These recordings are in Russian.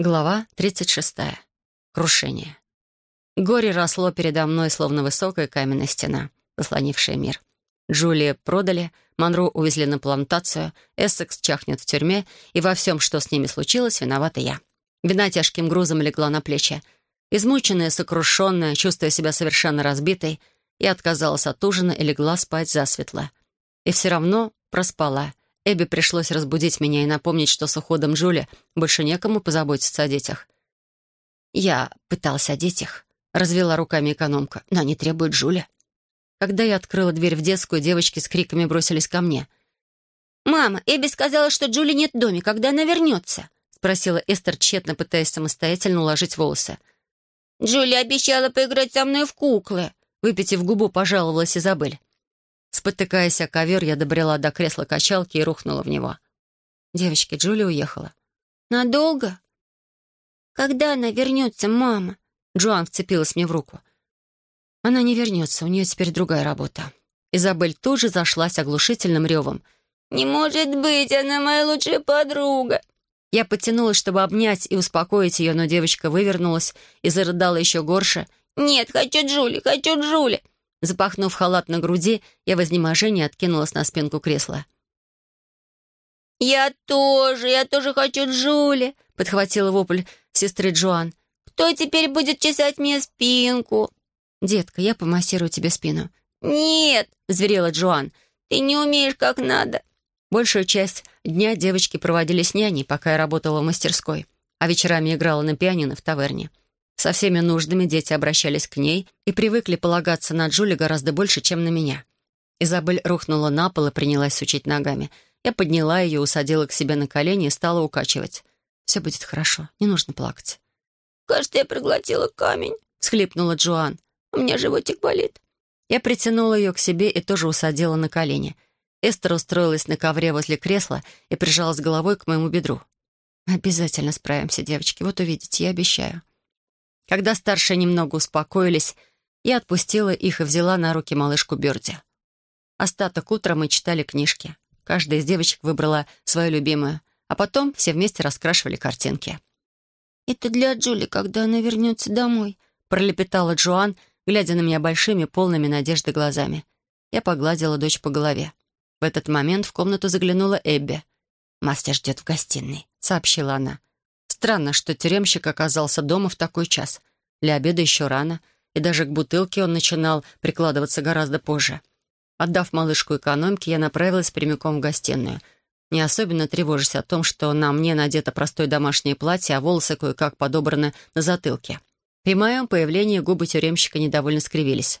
Глава 36. Крушение. Горе росло передо мной, словно высокая каменная стена, заслонившая мир. Джулия продали, Монро увезли на плантацию, Эссекс чахнет в тюрьме, и во всем, что с ними случилось, виновата я. Вина тяжким грузом легла на плечи. Измученная, сокрушенная, чувствуя себя совершенно разбитой, я отказалась от ужина и легла спать засветло. И все равно проспала — Эбби пришлось разбудить меня и напомнить, что с уходом Джули больше некому позаботиться о детях. Я пытался одеть их, развела руками экономка, но они требуют Джули. Когда я открыла дверь в детскую, девочки с криками бросились ко мне. «Мама, Эбби сказала, что Джули нет в доме. Когда она вернется?» — спросила Эстер, тщетно пытаясь самостоятельно уложить волосы. «Джули обещала поиграть со мной в куклы», — выпитив губу, пожаловалась Изабель. Спотыкаясь о ковер, я добрела до кресла качалки и рухнула в него. Девочки, Джули уехала. «Надолго?» «Когда она вернется, мама?» Джоан вцепилась мне в руку. «Она не вернется, у нее теперь другая работа». Изабель тут же зашлась оглушительным ревом. «Не может быть, она моя лучшая подруга!» Я потянулась, чтобы обнять и успокоить ее, но девочка вывернулась и зарыдала еще горше. «Нет, хочу Джули, хочу Джули!» Запахнув халат на груди, я в изнеможении откинулась на спинку кресла. «Я тоже, я тоже хочу Джули», — подхватила вопль сестры Джоан. «Кто теперь будет чесать мне спинку?» «Детка, я помассирую тебе спину». «Нет», — зверела Джоан, — «ты не умеешь как надо». Большую часть дня девочки проводили с няней, пока я работала в мастерской, а вечерами играла на пианино в таверне. Со всеми нуждами дети обращались к ней и привыкли полагаться на Джули гораздо больше, чем на меня. Изабель рухнула на пол и принялась сучить ногами. Я подняла ее, усадила к себе на колени и стала укачивать. «Все будет хорошо, не нужно плакать». «Кажется, я проглотила камень», — всхлипнула Джоан. «У меня животик болит». Я притянула ее к себе и тоже усадила на колени. Эстер устроилась на ковре возле кресла и прижалась головой к моему бедру. «Обязательно справимся, девочки, вот увидите, я обещаю». Когда старшие немного успокоились, я отпустила их и взяла на руки малышку Бёрди. Остаток утра мы читали книжки. Каждая из девочек выбрала свою любимую, а потом все вместе раскрашивали картинки. «Это для Джули, когда она вернется домой», — пролепетала Джоан, глядя на меня большими, полными надежды глазами. Я погладила дочь по голове. В этот момент в комнату заглянула Эбби. «Мастер ждет в гостиной», — сообщила она. Странно, что тюремщик оказался дома в такой час. Для обеда еще рано, и даже к бутылке он начинал прикладываться гораздо позже. Отдав малышку экономке, я направилась прямиком в гостиную, не особенно тревожась о том, что на мне надето простое домашнее платье, а волосы кое-как подобраны на затылке. При моем появлении губы тюремщика недовольно скривились.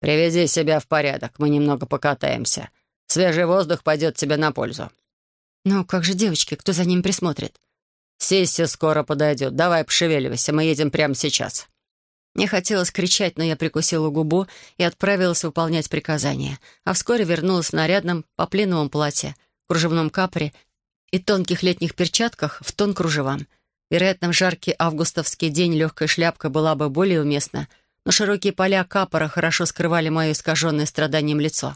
«Привези себя в порядок, мы немного покатаемся. Свежий воздух пойдет тебе на пользу». «Ну, как же девочки, кто за ним присмотрит?» «Сессия скоро подойдет. Давай пошевеливайся, мы едем прямо сейчас». Мне хотелось кричать, но я прикусила губу и отправилась выполнять приказание, а вскоре вернулась в нарядном попленовом платье, кружевном капре и тонких летних перчатках в тон кружевам. Вероятно, в жаркий августовский день легкая шляпка была бы более уместна, но широкие поля капора хорошо скрывали мое искаженное страданием лицо.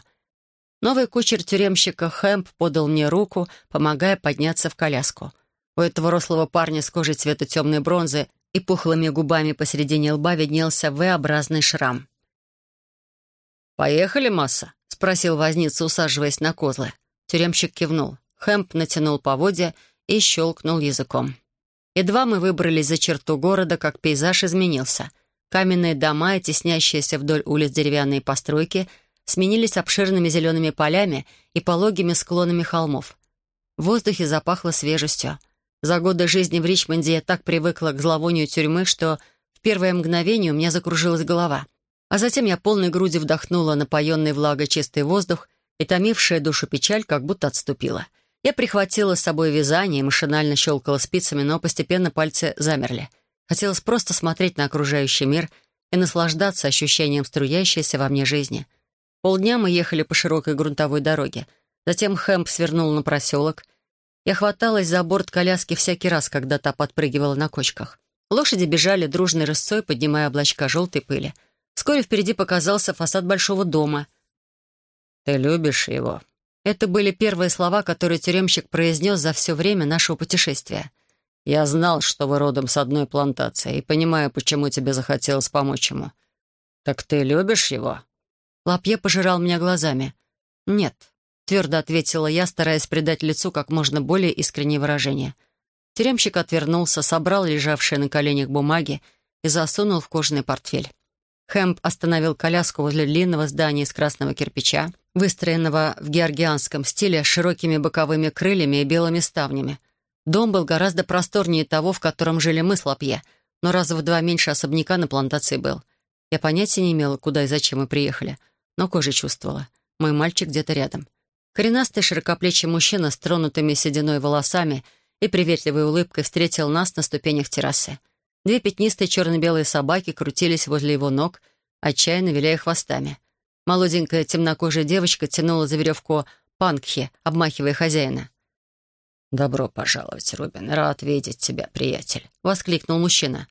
Новый кучер тюремщика Хэмп подал мне руку, помогая подняться в коляску — у этого рослого парня с кожей цвета темной бронзы и пухлыми губами посередине лба виднелся V-образный шрам. «Поехали, масса?» — спросил возница, усаживаясь на козлы. Тюремщик кивнул. Хэмп натянул поводья и щелкнул языком. Едва мы выбрались за черту города, как пейзаж изменился. Каменные дома и теснящиеся вдоль улиц деревянные постройки сменились обширными зелеными полями и пологими склонами холмов. В воздухе запахло свежестью — за годы жизни в Ричмонде я так привыкла к зловонию тюрьмы, что в первое мгновение у меня закружилась голова. А затем я полной грудью вдохнула напоенный влагой чистый воздух, и томившая душу печаль как будто отступила. Я прихватила с собой вязание и машинально щелкала спицами, но постепенно пальцы замерли. Хотелось просто смотреть на окружающий мир и наслаждаться ощущением струящейся во мне жизни. Полдня мы ехали по широкой грунтовой дороге. Затем Хэмп свернул на проселок, я хваталась за борт коляски всякий раз, когда та подпрыгивала на кочках. Лошади бежали дружной рысцой, поднимая облачка желтой пыли. Вскоре впереди показался фасад большого дома. «Ты любишь его?» Это были первые слова, которые тюремщик произнес за все время нашего путешествия. Я знал, что вы родом с одной плантации, и понимаю, почему тебе захотелось помочь ему. Так ты любишь его?» Лапье пожирал меня глазами. «Нет», — твердо ответила я, стараясь придать лицу как можно более искреннее выражение. Тюремщик отвернулся, собрал лежавшие на коленях бумаги и засунул в кожаный портфель. Хэмп остановил коляску возле длинного здания из красного кирпича, выстроенного в георгианском стиле с широкими боковыми крыльями и белыми ставнями. Дом был гораздо просторнее того, в котором жили мы с Лапье, но раза в два меньше особняка на плантации был. Я понятия не имела, куда и зачем мы приехали, но кожей чувствовала. Мой мальчик где-то рядом. Коренастый широкоплечий мужчина с тронутыми сединой волосами и приветливой улыбкой встретил нас на ступенях террасы. Две пятнистые черно-белые собаки крутились возле его ног, отчаянно виляя хвостами. Молоденькая темнокожая девочка тянула за веревку панкхи, обмахивая хозяина. «Добро пожаловать, Рубин. Рад видеть тебя, приятель», — воскликнул мужчина.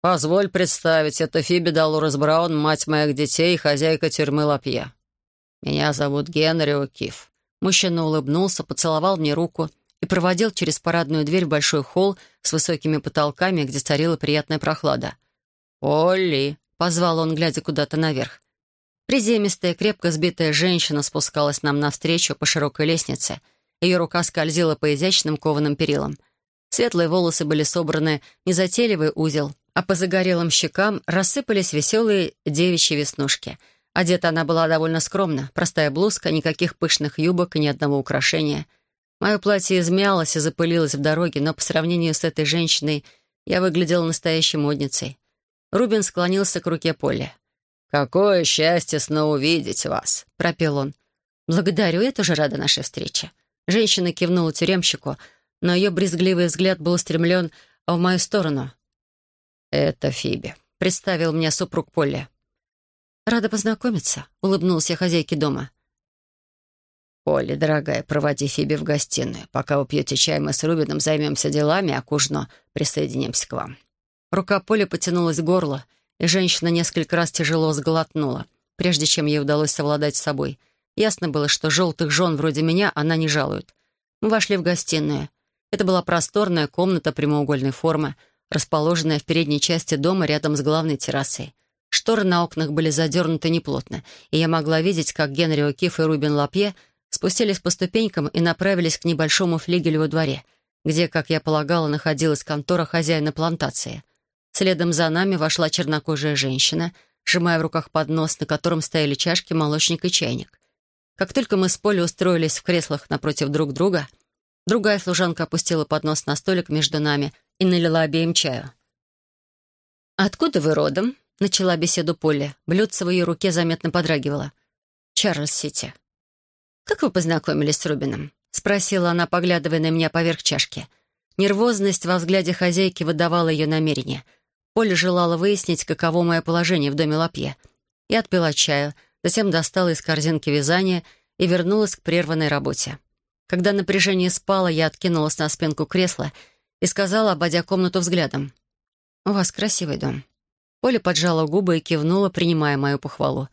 «Позволь представить, это Фиби Долорес Браун, мать моих детей и хозяйка тюрьмы Лапья. Меня зовут Генри О'Кифф». Мужчина улыбнулся, поцеловал мне руку и проводил через парадную дверь в большой холл с высокими потолками, где царила приятная прохлада. «Олли!» — позвал он, глядя куда-то наверх. Приземистая, крепко сбитая женщина спускалась нам навстречу по широкой лестнице. Ее рука скользила по изящным кованым перилам. Светлые волосы были собраны незатейливый узел, а по загорелым щекам рассыпались веселые девичьи веснушки. Одета она была довольно скромно. Простая блузка, никаких пышных юбок и ни одного украшения. Мое платье измялось и запылилось в дороге, но по сравнению с этой женщиной я выглядела настоящей модницей. Рубин склонился к руке Поля. «Какое счастье снова увидеть вас!» — пропел он. «Благодарю, я тоже рада нашей встрече». Женщина кивнула тюремщику, но ее брезгливый взгляд был устремлен в мою сторону. «Это Фиби», — представил мне супруг Полли. «Рада познакомиться», — улыбнулась я хозяйке дома. «Полли, дорогая, проводи Фиби в гостиную. Пока вы пьете чай, мы с Рубином займемся делами, а к ужину присоединимся к вам». Рука Поли потянулась к горлу, и женщина несколько раз тяжело сглотнула, прежде чем ей удалось совладать с собой. Ясно было, что желтых жен вроде меня она не жалует. Мы вошли в гостиную. Это была просторная комната прямоугольной формы, расположенная в передней части дома рядом с главной террасой. Шторы на окнах были задернуты неплотно, и я могла видеть, как Генри О'Кифф и Рубин Лапье спустились по ступенькам и направились к небольшому флигелю во дворе, где, как я полагала, находилась контора хозяина плантации. Следом за нами вошла чернокожая женщина, сжимая в руках поднос, на котором стояли чашки, молочник и чайник. Как только мы с Полей устроились в креслах напротив друг друга, другая служанка опустила поднос на столик между нами и налила обеим чаю. «Откуда вы родом?» — начала беседу Полли. Блюдце в ее руке заметно подрагивало. «Чарльз Сити». «Как вы познакомились с Рубином?» — спросила она, поглядывая на меня поверх чашки. Нервозность во взгляде хозяйки выдавала ее намерение. Поля желала выяснить, каково мое положение в доме Лапье. Я отпила чаю, затем достала из корзинки вязание и вернулась к прерванной работе. Когда напряжение спало, я откинулась на спинку кресла и сказала, ободя комнату взглядом. «У вас красивый дом». Оля поджала губы и кивнула, принимая мою похвалу.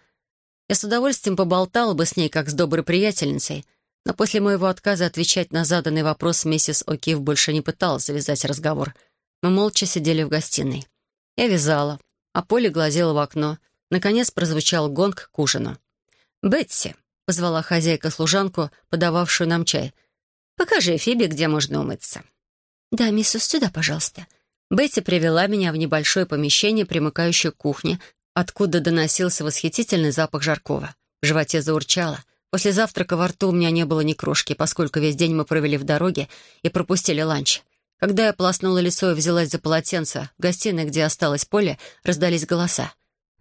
Я с удовольствием поболтала бы с ней, как с доброй приятельницей, но после моего отказа отвечать на заданный вопрос миссис О'Кив больше не пыталась завязать разговор. Мы молча сидели в гостиной. Я вязала, а Поля глазела в окно. Наконец прозвучал гонг к ужину. «Бетси», — позвала хозяйка служанку, подававшую нам чай, — «покажи Фиби, где можно умыться». «Да, миссис, сюда, пожалуйста». Бетти привела меня в небольшое помещение, примыкающее к кухне, откуда доносился восхитительный запах жаркого. В животе заурчало. После завтрака во рту у меня не было ни крошки, поскольку весь день мы провели в дороге и пропустили ланч. Когда я полоснула лицо и взялась за полотенце, в гостиной, где осталось поле, раздались голоса.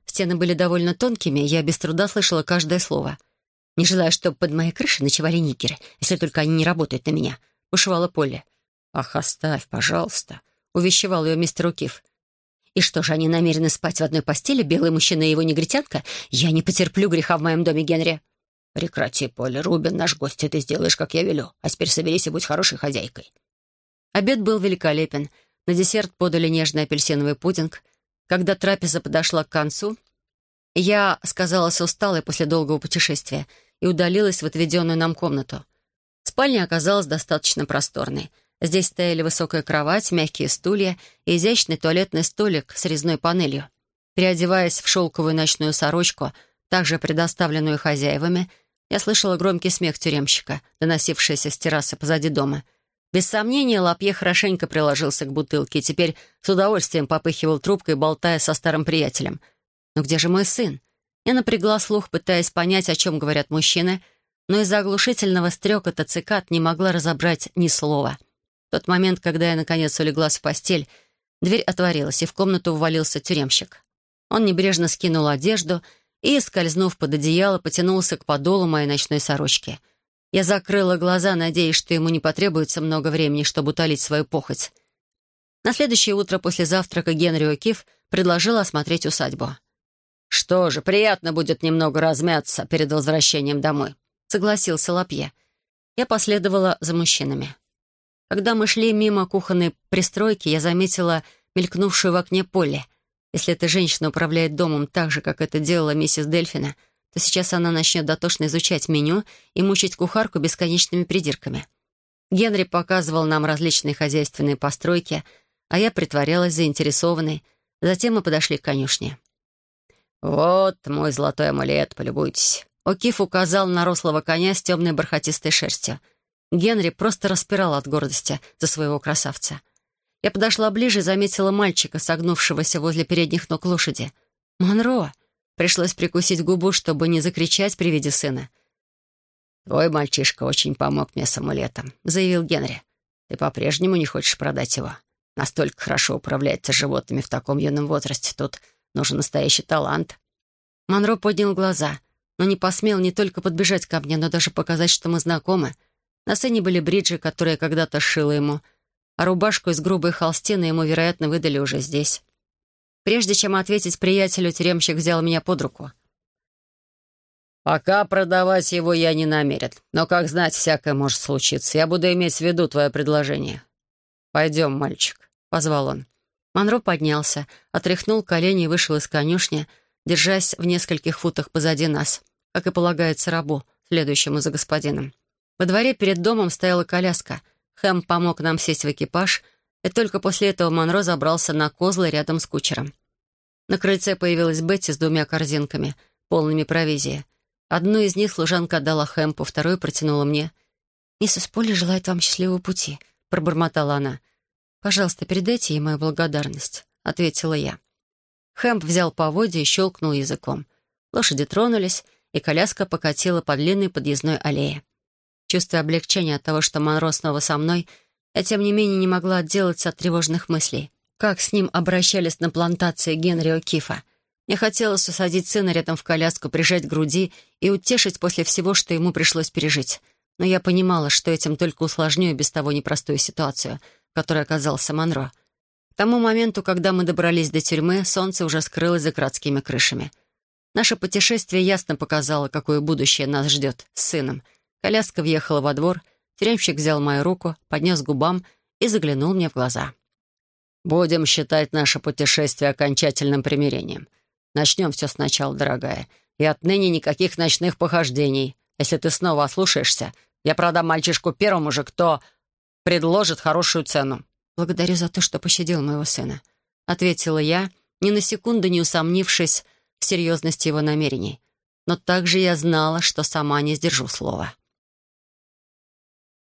Стены были довольно тонкими, я без труда слышала каждое слово. «Не желаю, чтобы под моей крышей ночевали никеры, если только они не работают на меня», — бушевала Поле. «Ах, оставь, пожалуйста», — увещевал ее мистер Укиф. «И что же, они намерены спать в одной постели, белый мужчина и его негритянка? Я не потерплю греха в моем доме, Генри». «Прекрати, Поля, Рубин, наш гость, и ты сделаешь, как я велю. А теперь соберись и будь хорошей хозяйкой». Обед был великолепен. На десерт подали нежный апельсиновый пудинг. Когда трапеза подошла к концу, я сказалась усталой после долгого путешествия и удалилась в отведенную нам комнату. Спальня оказалась достаточно просторной. Здесь стояли высокая кровать, мягкие стулья и изящный туалетный столик с резной панелью. Переодеваясь в шелковую ночную сорочку, также предоставленную хозяевами, я слышала громкий смех тюремщика, доносившийся с террасы позади дома. Без сомнения, Лапье хорошенько приложился к бутылке и теперь с удовольствием попыхивал трубкой, болтая со старым приятелем. «Но где же мой сын?» Я напрягла слух, пытаясь понять, о чем говорят мужчины, но из-за оглушительного стрекота цикад не могла разобрать ни слова. В тот момент, когда я, наконец, улеглась в постель, дверь отворилась, и в комнату ввалился тюремщик. Он небрежно скинул одежду и, скользнув под одеяло, потянулся к подолу моей ночной сорочки. Я закрыла глаза, надеясь, что ему не потребуется много времени, чтобы утолить свою похоть. На следующее утро после завтрака Генри О'Кив предложил осмотреть усадьбу. «Что же, приятно будет немного размяться перед возвращением домой», — согласился Лапье. Я последовала за мужчинами. Когда мы шли мимо кухонной пристройки, я заметила мелькнувшую в окне поле. Если эта женщина управляет домом так же, как это делала миссис Дельфина, то сейчас она начнет дотошно изучать меню и мучить кухарку бесконечными придирками. Генри показывал нам различные хозяйственные постройки, а я притворялась заинтересованной. Затем мы подошли к конюшне. «Вот мой золотой амулет, полюбуйтесь». Окиф указал на рослого коня с темной бархатистой шерстью. Генри просто распирал от гордости за своего красавца. Я подошла ближе и заметила мальчика, согнувшегося возле передних ног лошади. «Монро!» Пришлось прикусить губу, чтобы не закричать при виде сына. «Твой мальчишка очень помог мне с амулетом», — заявил Генри. «Ты по-прежнему не хочешь продать его? Настолько хорошо управляется животными в таком юном возрасте. Тут Нужен настоящий талант». Монро поднял глаза, но не посмел не только подбежать ко мне, но даже показать, что мы знакомы. На сцене были бриджи, которые когда-то шила ему, а рубашку из грубой холстины ему, вероятно, выдали уже здесь. Прежде чем ответить приятелю, тюремщик взял меня под руку. «Пока продавать его я не намерен, но, как знать, всякое может случиться. Я буду иметь в виду твое предложение. Пойдем, мальчик», — позвал он. Монро поднялся, отряхнул колени и вышел из конюшни, держась в нескольких футах позади нас, как и полагается рабу, следующему за господином. Во дворе перед домом стояла коляска. Хэм помог нам сесть в экипаж, и только после этого Монро забрался на козлы рядом с кучером. На крыльце появилась Бетти с двумя корзинками, полными провизии. Одну из них служанка отдала Хэмпу, вторую протянула мне. «Миссис Полли желает вам счастливого пути», — пробормотала она. «Пожалуйста, передайте ей мою благодарность», — ответила я. Хэмп взял поводья и щелкнул языком. Лошади тронулись, и коляска покатила по длинной подъездной аллее. Чувствуя облегчение от того, что Монро снова со мной, я, тем не менее, не могла отделаться от тревожных мыслей. Как с ним обращались на плантации Генри О'Кифа. Мне хотелось усадить сына рядом в коляску, прижать к груди и утешить после всего, что ему пришлось пережить. Но я понимала, что этим только усложню и без того непростую ситуацию — которой оказался Монро. К тому моменту, когда мы добрались до тюрьмы, солнце уже скрылось за городскими крышами. Наше путешествие ясно показало, какое будущее нас ждет с сыном. Коляска въехала во двор, тюремщик взял мою руку, поднес к губам и заглянул мне в глаза. «Будем считать наше путешествие окончательным примирением. Начнем все сначала, дорогая, и отныне никаких ночных похождений. Если ты снова ослушаешься, я продам мальчишку первому же, кто предложит хорошую цену». «Благодарю за то, что пощадил моего сына», — ответила я, ни на секунду не усомнившись в серьезности его намерений. Но также я знала, что сама не сдержу слова.